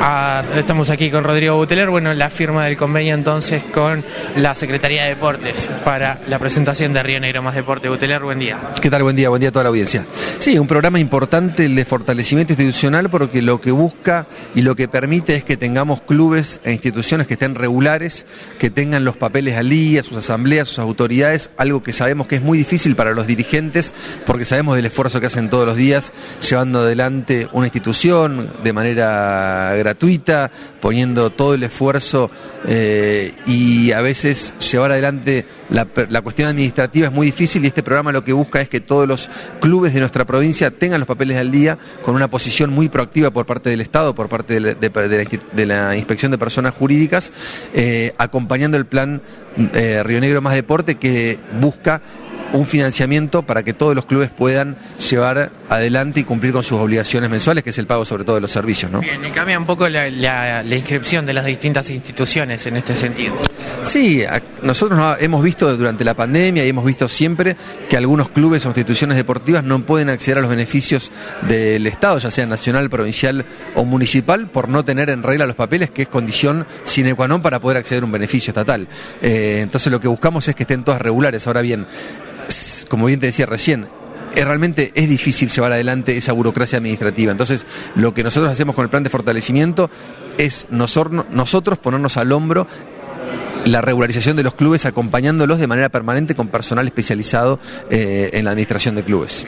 Ah, estamos aquí con Rodrigo Buteler, bueno, la firma del convenio entonces con la Secretaría de Deportes para la presentación de Río Negro Más Deporte. Buteler, buen día. ¿Qué tal? Buen día, buen día a toda la audiencia. Sí, un programa importante el de fortalecimiento institucional porque lo que busca y lo que permite es que tengamos clubes e instituciones que estén regulares, que tengan los papeles al día, sus asambleas, sus autoridades, algo que sabemos que es muy difícil para los dirigentes porque sabemos del esfuerzo que hacen todos los días llevando adelante una institución de manera gratuita, poniendo todo el esfuerzo eh, y a veces llevar adelante la, cuestión administrativa es muy difícil y este programa lo que busca es que todos los clubes de nuestra provincia tengan los papeles al día con una posición muy proactiva por parte del Estado, por parte de la Inspección de Personas Jurídicas, eh, acompañando el plan eh, Río Negro Más Deporte que busca un financiamiento para que todos los clubes puedan llevar adelante y cumplir con sus obligaciones mensuales, que es el pago sobre todo de los servicios. ¿no? Bien, y cambia un poco la, la, la inscripción de las distintas instituciones en este sentido. Sí, nosotros hemos visto durante la pandemia y hemos visto siempre que algunos clubes o instituciones deportivas no pueden acceder a los beneficios del Estado, ya sea nacional, provincial o municipal, por no tener en regla los papeles, que es condición sine qua non para poder acceder a un beneficio estatal. Eh, entonces lo que buscamos es que estén todas regulares. Ahora bien, como bien te decía recién, realmente es difícil llevar adelante esa burocracia administrativa. Entonces, lo que nosotros hacemos con el plan de fortalecimiento es nosotros, nosotros ponernos al hombro la regularización de los clubes acompañándolos de manera permanente con personal especializado eh, en la administración de clubes.